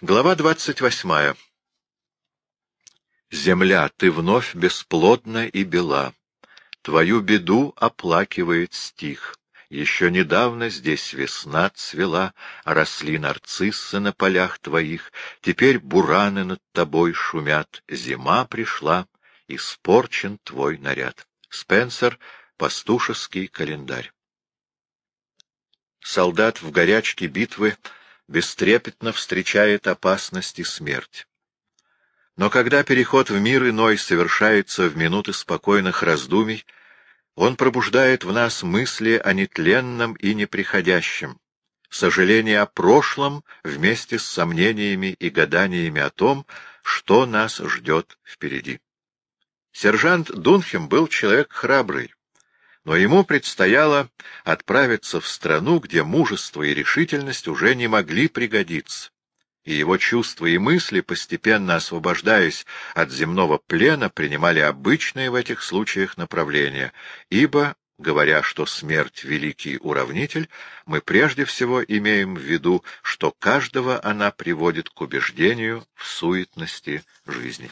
Глава двадцать восьмая. Земля, ты вновь бесплодна и бела. Твою беду оплакивает стих. Еще недавно здесь весна цвела, Росли нарциссы на полях твоих, Теперь бураны над тобой шумят, Зима пришла, испорчен твой наряд. Спенсер, Пастушеский календарь. Солдат в горячке битвы бестрепетно встречает опасность и смерть. Но когда переход в мир иной совершается в минуты спокойных раздумий, он пробуждает в нас мысли о нетленном и неприходящем, сожаление о прошлом вместе с сомнениями и гаданиями о том, что нас ждет впереди. Сержант Дунхем был человек храбрый, но ему предстояло отправиться в страну, где мужество и решительность уже не могли пригодиться, и его чувства и мысли, постепенно освобождаясь от земного плена, принимали обычные в этих случаях направления, ибо, говоря, что смерть — великий уравнитель, мы прежде всего имеем в виду, что каждого она приводит к убеждению в суетности жизни.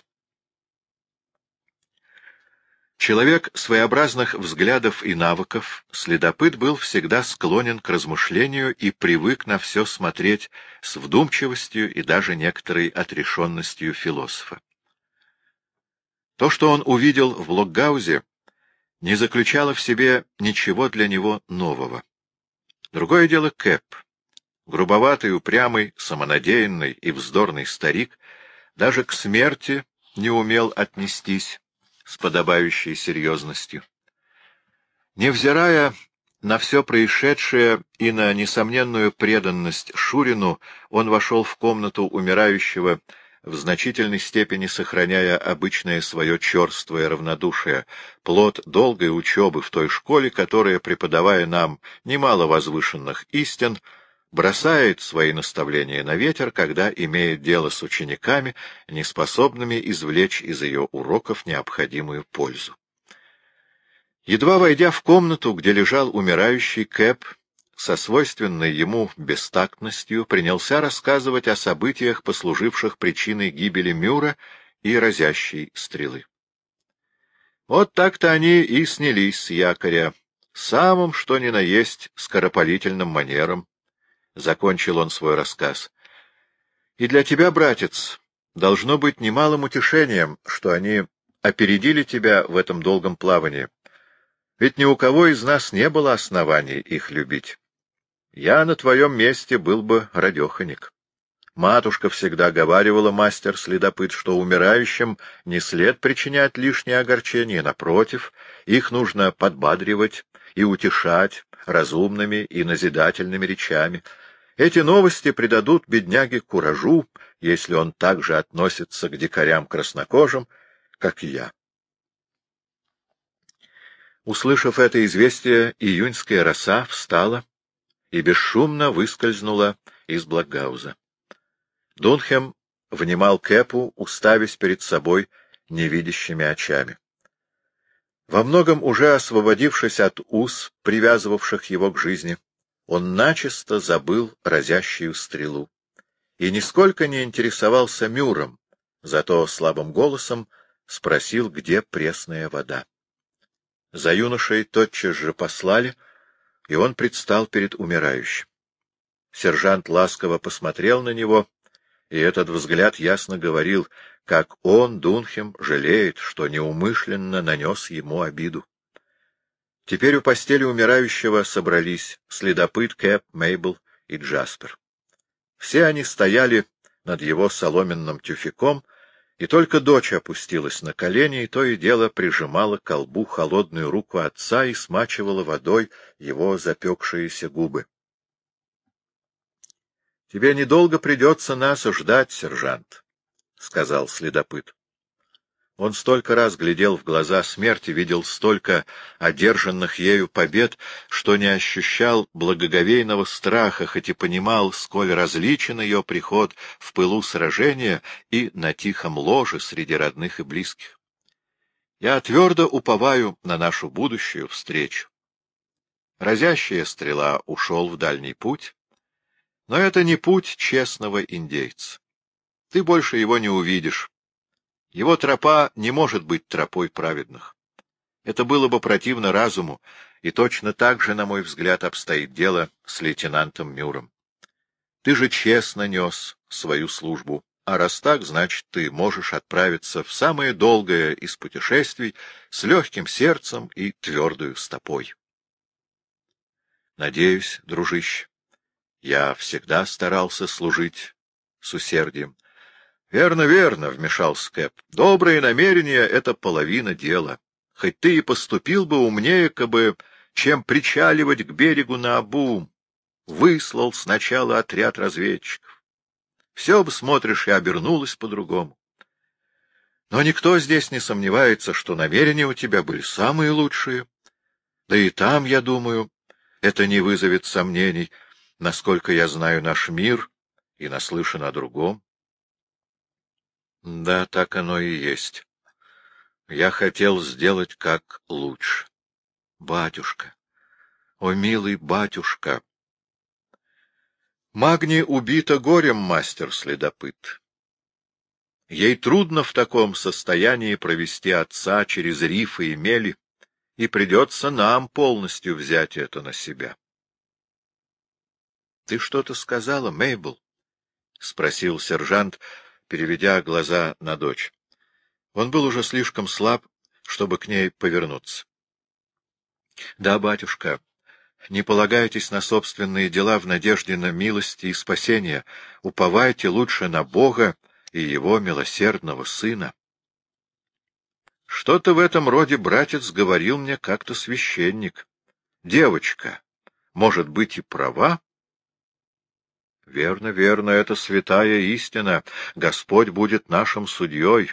Человек своеобразных взглядов и навыков, следопыт был всегда склонен к размышлению и привык на все смотреть с вдумчивостью и даже некоторой отрешенностью философа. То, что он увидел в Блокгаузе, не заключало в себе ничего для него нового. Другое дело Кэп. Грубоватый, упрямый, самонадеянный и вздорный старик даже к смерти не умел отнестись с подобающей серьезностью. Невзирая на все происшедшее и на несомненную преданность Шурину, он вошел в комнату умирающего, в значительной степени сохраняя обычное свое черствое равнодушие, плод долгой учебы в той школе, которая, преподавая нам немало возвышенных истин, бросает свои наставления на ветер, когда имеет дело с учениками, неспособными извлечь из ее уроков необходимую пользу. Едва войдя в комнату, где лежал умирающий Кэп, со свойственной ему бестактностью принялся рассказывать о событиях, послуживших причиной гибели Мюра и разящей стрелы. Вот так-то они и снялись с якоря, самым что ни на есть скоропалительным манером, Закончил он свой рассказ. — И для тебя, братец, должно быть немалым утешением, что они опередили тебя в этом долгом плавании. Ведь ни у кого из нас не было оснований их любить. Я на твоем месте был бы радеханик. Матушка всегда говаривала, мастер-следопыт, что умирающим не след причинять лишнее огорчение, напротив, их нужно подбадривать и утешать разумными и назидательными речами, эти новости придадут бедняге куражу, если он так же относится к дикарям краснокожим, как и я. Услышав это известие, июньская роса встала и бесшумно выскользнула из Благауза. Дунхем внимал Кэпу, уставясь перед собой невидящими очами. Во многом уже освободившись от уз, привязывавших его к жизни, он начисто забыл разящую стрелу и нисколько не интересовался Мюром, зато слабым голосом спросил, где пресная вода. За юношей тотчас же послали, и он предстал перед умирающим. Сержант ласково посмотрел на него, и этот взгляд ясно говорил, как он, Дунхем, жалеет, что неумышленно нанес ему обиду. Теперь у постели умирающего собрались следопыт, Кэп, Мейбл и Джаспер. Все они стояли над его соломенным тюфяком, и только дочь опустилась на колени и то и дело прижимала к колбу холодную руку отца и смачивала водой его запекшиеся губы. — Тебе недолго придется нас ждать, сержант, — сказал следопыт. Он столько раз глядел в глаза смерти, видел столько одержанных ею побед, что не ощущал благоговейного страха, хоть и понимал, сколь различен ее приход в пылу сражения и на тихом ложе среди родных и близких. Я твердо уповаю на нашу будущую встречу. Разящая стрела ушел в дальний путь, но это не путь честного индейца. ты больше его не увидишь. Его тропа не может быть тропой праведных. Это было бы противно разуму, и точно так же, на мой взгляд, обстоит дело с лейтенантом Мюром. Ты же честно нес свою службу, а раз так, значит, ты можешь отправиться в самое долгое из путешествий с легким сердцем и твердою стопой. Надеюсь, дружище, я всегда старался служить с усердием. — Верно, верно, — вмешался Кэп. — Добрые намерения — это половина дела. Хоть ты и поступил бы умнее, кабы, чем причаливать к берегу на обум, выслал сначала отряд разведчиков. Все бы, смотришь, и обернулось по-другому. Но никто здесь не сомневается, что намерения у тебя были самые лучшие. Да и там, я думаю, это не вызовет сомнений, насколько я знаю наш мир и наслышан о другом. Да, так оно и есть. Я хотел сделать как лучше. Батюшка, о, милый батюшка! Магни убита горем, мастер-следопыт. Ей трудно в таком состоянии провести отца через рифы и мели, и придется нам полностью взять это на себя. — Ты что-то сказала, Мейбл? — спросил сержант, переведя глаза на дочь. Он был уже слишком слаб, чтобы к ней повернуться. — Да, батюшка, не полагайтесь на собственные дела в надежде на милость и спасение. Уповайте лучше на Бога и Его милосердного Сына. Что-то в этом роде, братец, говорил мне как-то священник. Девочка, может быть, и права? Верно, верно, это святая истина. Господь будет нашим судьей.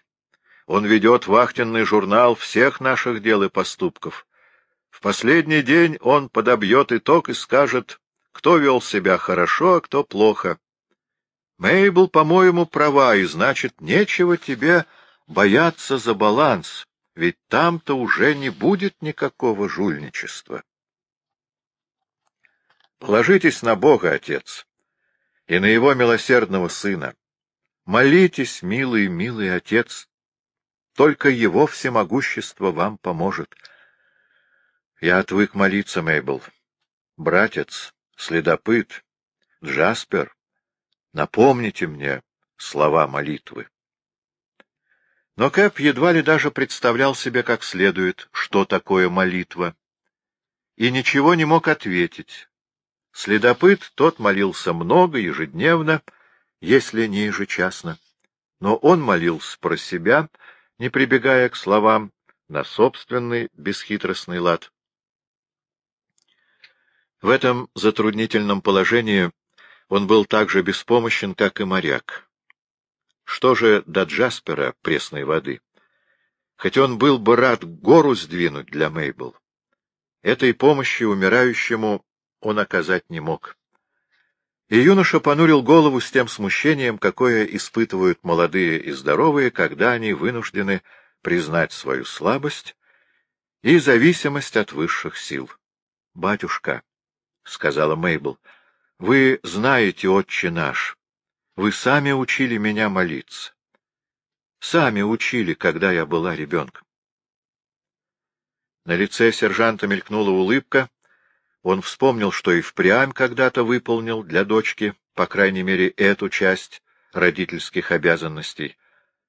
Он ведет вахтенный журнал всех наших дел и поступков. В последний день он подобьет итог и скажет, кто вел себя хорошо, а кто плохо. Мейбл, по-моему, права, и значит, нечего тебе бояться за баланс, ведь там-то уже не будет никакого жульничества. Положитесь на Бога, отец, и на его милосердного сына. Молитесь, милый, милый отец, только его всемогущество вам поможет. Я отвык молиться, Мейбл. Братец, следопыт, Джаспер, напомните мне слова молитвы. Но Кэп едва ли даже представлял себе как следует, что такое молитва, и ничего не мог ответить. Следопыт тот молился много, ежедневно, если не ежечасно, но он молился про себя, не прибегая к словам, на собственный бесхитростный лад. В этом затруднительном положении он был так же беспомощен, как и моряк. Что же до Джаспера, пресной воды? Хоть он был бы рад гору сдвинуть для Мейбл, этой помощи умирающему он оказать не мог. И юноша понурил голову с тем смущением, какое испытывают молодые и здоровые, когда они вынуждены признать свою слабость и зависимость от высших сил. — Батюшка, — сказала Мейбл, — вы знаете, отче наш, вы сами учили меня молиться. Сами учили, когда я была ребенком. На лице сержанта мелькнула улыбка. Он вспомнил, что и впрямь когда-то выполнил для дочки, по крайней мере, эту часть родительских обязанностей.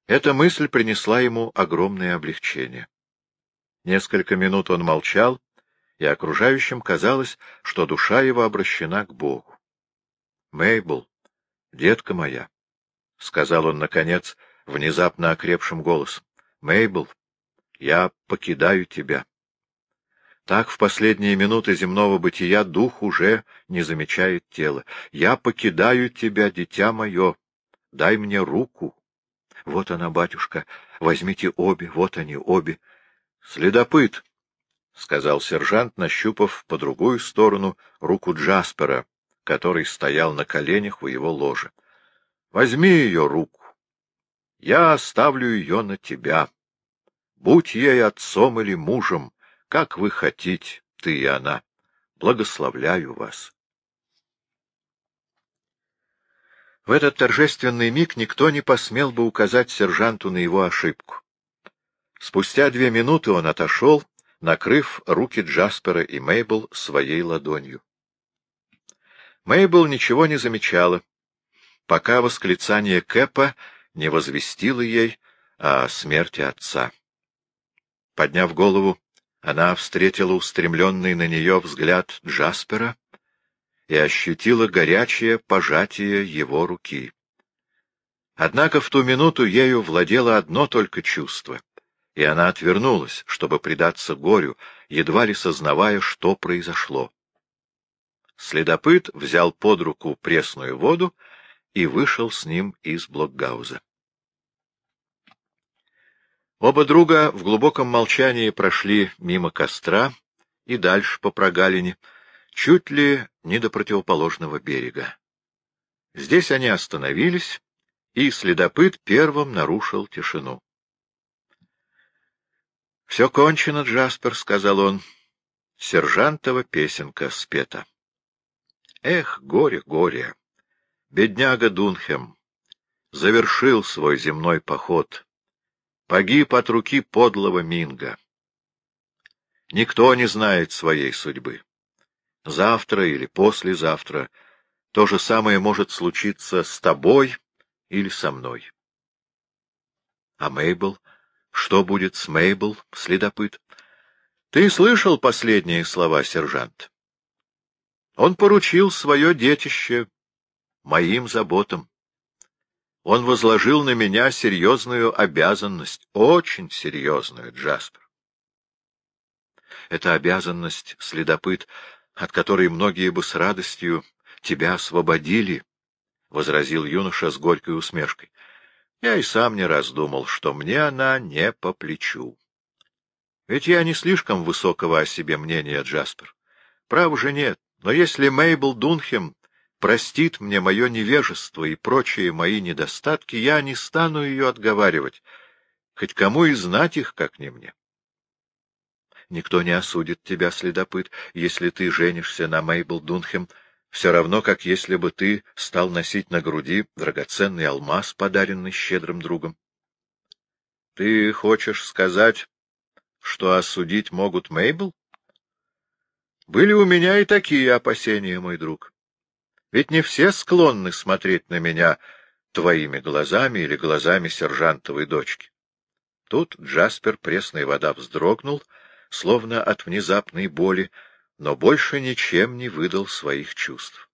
Эта мысль принесла ему огромное облегчение. Несколько минут он молчал, и окружающим казалось, что душа его обращена к Богу. — Мейбл, Детка моя, — сказал он, наконец, внезапно окрепшим голосом, — Мейбл, я покидаю тебя. Так в последние минуты земного бытия дух уже не замечает тела. Я покидаю тебя, дитя мое. Дай мне руку. Вот она, батюшка. Возьмите обе, вот они обе. Следопыт, — сказал сержант, нащупав по другую сторону руку Джаспера, который стоял на коленях у его ложа. — Возьми ее руку. Я оставлю ее на тебя. Будь ей отцом или мужем, как вы хотите, ты и она. Благословляю вас. В этот торжественный миг никто не посмел бы указать сержанту на его ошибку. Спустя две минуты он отошел, накрыв руки Джаспера и Мейбл своей ладонью. Мейбл ничего не замечала, пока восклицание Кэпа не возвестило ей о смерти отца. Подняв голову, она встретила устремленный на нее взгляд Джаспера и ощутила горячее пожатие его руки. Однако в ту минуту ею владело одно только чувство, и она отвернулась, чтобы предаться горю, едва ли сознавая, что произошло. Следопыт взял под руку пресную воду и вышел с ним из блокгауза. Оба друга в глубоком молчании прошли мимо костра и дальше по прогалине, чуть ли не до противоположного берега. Здесь они остановились, и следопыт первым нарушил тишину. — Все кончено, Джаспер, — сказал он. Сержантова песенка спета. Эх, горе, горе! Бедняга Дунхем завершил свой земной поход погиб от руки подлого Минга. Никто не знает своей судьбы. Завтра или послезавтра то же самое может случиться с тобой или со мной. А Мейбл? Что будет с Мейбл, следопыт? Ты слышал последние слова, сержант? Он поручил свое детище моим заботам. Он возложил на меня серьезную обязанность, очень серьезную, Джаспер. Это обязанность, следопыт, от которой многие бы с радостью тебя освободили, — возразил юноша с горькой усмешкой. Я и сам не раз думал, что мне она не по плечу. Ведь я не слишком высокого о себе мнения, Джаспер. Прав же нет, но если Мейбл Дунхем простит мне мое невежество и прочие мои недостатки, я не стану ее отговаривать, хоть кому и знать их, как не мне. Никто не осудит тебя, следопыт, если ты женишься на Мейбл Дунхем, все равно, как если бы ты стал носить на груди драгоценный алмаз, подаренный щедрым другом. Ты хочешь сказать, что осудить могут Мейбл? Были у меня и такие опасения, мой друг. Ведь не все склонны смотреть на меня твоими глазами или глазами сержантовой дочки. Тут Джаспер пресная вода вздрогнул, словно от внезапной боли, но больше ничем не выдал своих чувств.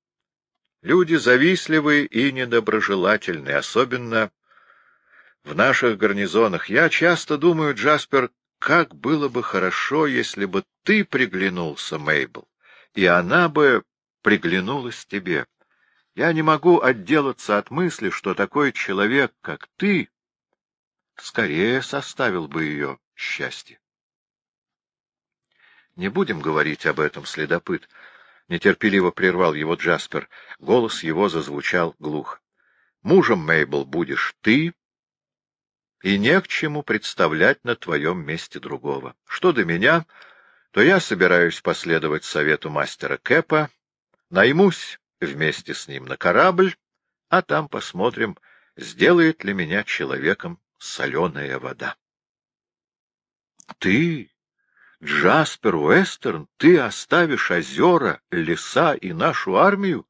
Люди завистливы и недоброжелательны, особенно в наших гарнизонах. Я часто думаю, Джаспер, как было бы хорошо, если бы ты приглянулся, Мейбл, и она бы приглянулась тебе. Я не могу отделаться от мысли, что такой человек, как ты, скорее составил бы ее счастье. Не будем говорить об этом, следопыт. Нетерпеливо прервал его Джаспер. Голос его зазвучал глухо. Мужем, Мейбл, будешь ты, и не к чему представлять на твоем месте другого. Что до меня, то я собираюсь последовать совету мастера Кэпа Наймусь вместе с ним на корабль, а там посмотрим, сделает ли меня человеком соленая вода. Ты, Джаспер Уэстерн, ты оставишь озера, леса и нашу армию?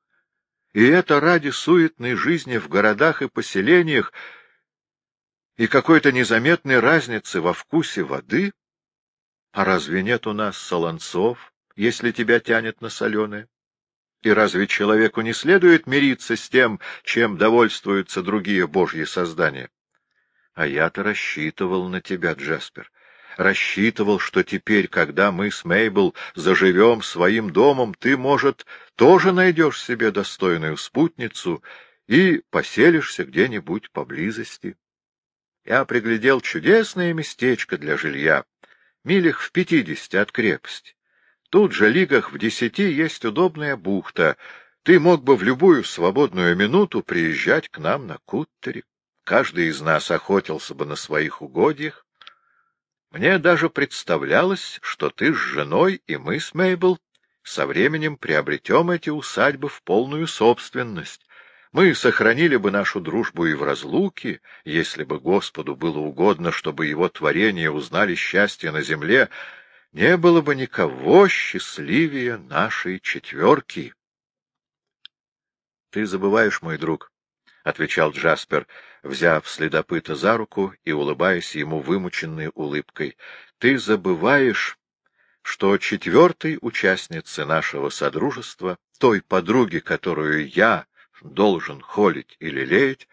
И это ради суетной жизни в городах и поселениях и какой-то незаметной разницы во вкусе воды? А разве нет у нас солонцов, если тебя тянет на соленое? И разве человеку не следует мириться с тем, чем довольствуются другие божьи создания? А я-то рассчитывал на тебя, Джаспер. Рассчитывал, что теперь, когда мы с Мейбл заживем своим домом, ты, может, тоже найдешь себе достойную спутницу и поселишься где-нибудь поблизости. Я приглядел чудесное местечко для жилья, милях в пятидесяти от крепости. Тут же лигах в десяти есть удобная бухта. Ты мог бы в любую свободную минуту приезжать к нам на куттере. Каждый из нас охотился бы на своих угодьях. Мне даже представлялось, что ты с женой и мы с Мейбл со временем приобретем эти усадьбы в полную собственность. Мы сохранили бы нашу дружбу и в разлуке, если бы Господу было угодно, чтобы его творения узнали счастье на земле, не было бы никого счастливее нашей четверки. — Ты забываешь, мой друг, — отвечал Джаспер, взяв следопыта за руку и улыбаясь ему вымученной улыбкой. — Ты забываешь, что четвертой участницы нашего содружества, той подруги, которую я должен холить или лелеять,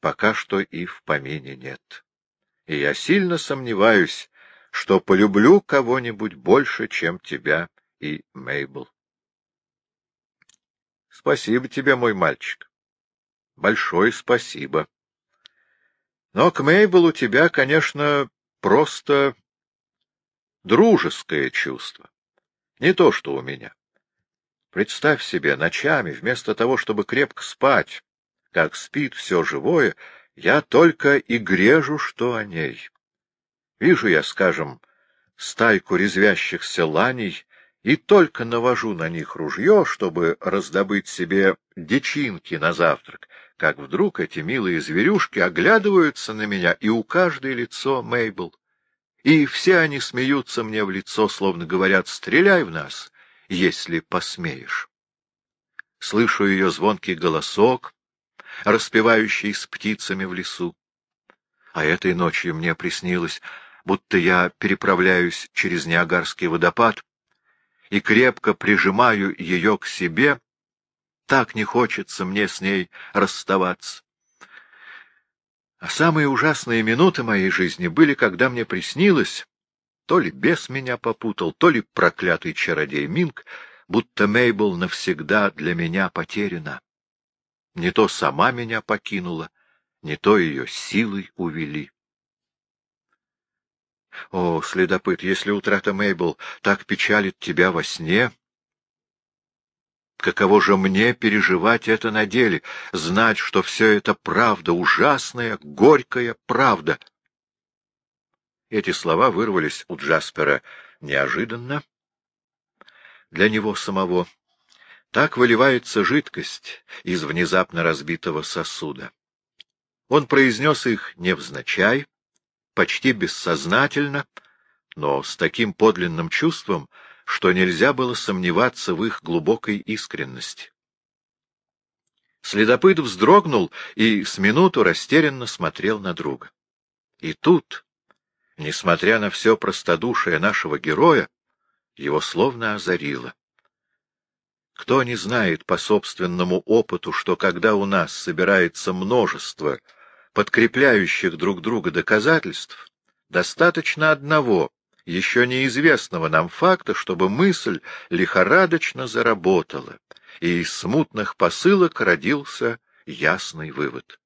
пока что и в помине нет. И я сильно сомневаюсь, что полюблю кого-нибудь больше, чем тебя и Мейбл. Спасибо тебе, мой мальчик. Большое спасибо. Но к Мейбл у тебя, конечно, просто дружеское чувство. Не то, что у меня. Представь себе, ночами, вместо того, чтобы крепко спать, как спит все живое, я только и грежу, что о ней. Вижу я, скажем, стайку резвящихся ланей и только навожу на них ружье, чтобы раздобыть себе дичинки на завтрак, как вдруг эти милые зверюшки оглядываются на меня, и у каждой лицо Мейбл. И все они смеются мне в лицо, словно говорят «стреляй в нас», если посмеешь. Слышу ее звонкий голосок, распевающий с птицами в лесу. А этой ночью мне приснилось, будто я переправляюсь через Ниагарский водопад и крепко прижимаю ее к себе, так не хочется мне с ней расставаться. А самые ужасные минуты моей жизни были, когда мне приснилось, то ли бес меня попутал, то ли проклятый чародей Минг, будто Мейбл навсегда для меня потеряна. Не то сама меня покинула, не то ее силой увели. О, следопыт, если утрата Мейбл так печалит тебя во сне, каково же мне переживать это на деле, знать, что все это правда, ужасная, горькая правда? Эти слова вырвались у Джаспера неожиданно для него самого. Так выливается жидкость из внезапно разбитого сосуда. Он произнес их невзначай, почти бессознательно, но с таким подлинным чувством, что нельзя было сомневаться в их глубокой искренности. Следопыт вздрогнул и с минуту растерянно смотрел на друга. И тут, несмотря на все простодушие нашего героя, его словно озарило. Кто не знает по собственному опыту, что когда у нас собирается множество подкрепляющих друг друга доказательств, достаточно одного, еще неизвестного нам факта, чтобы мысль лихорадочно заработала, и из смутных посылок родился ясный вывод.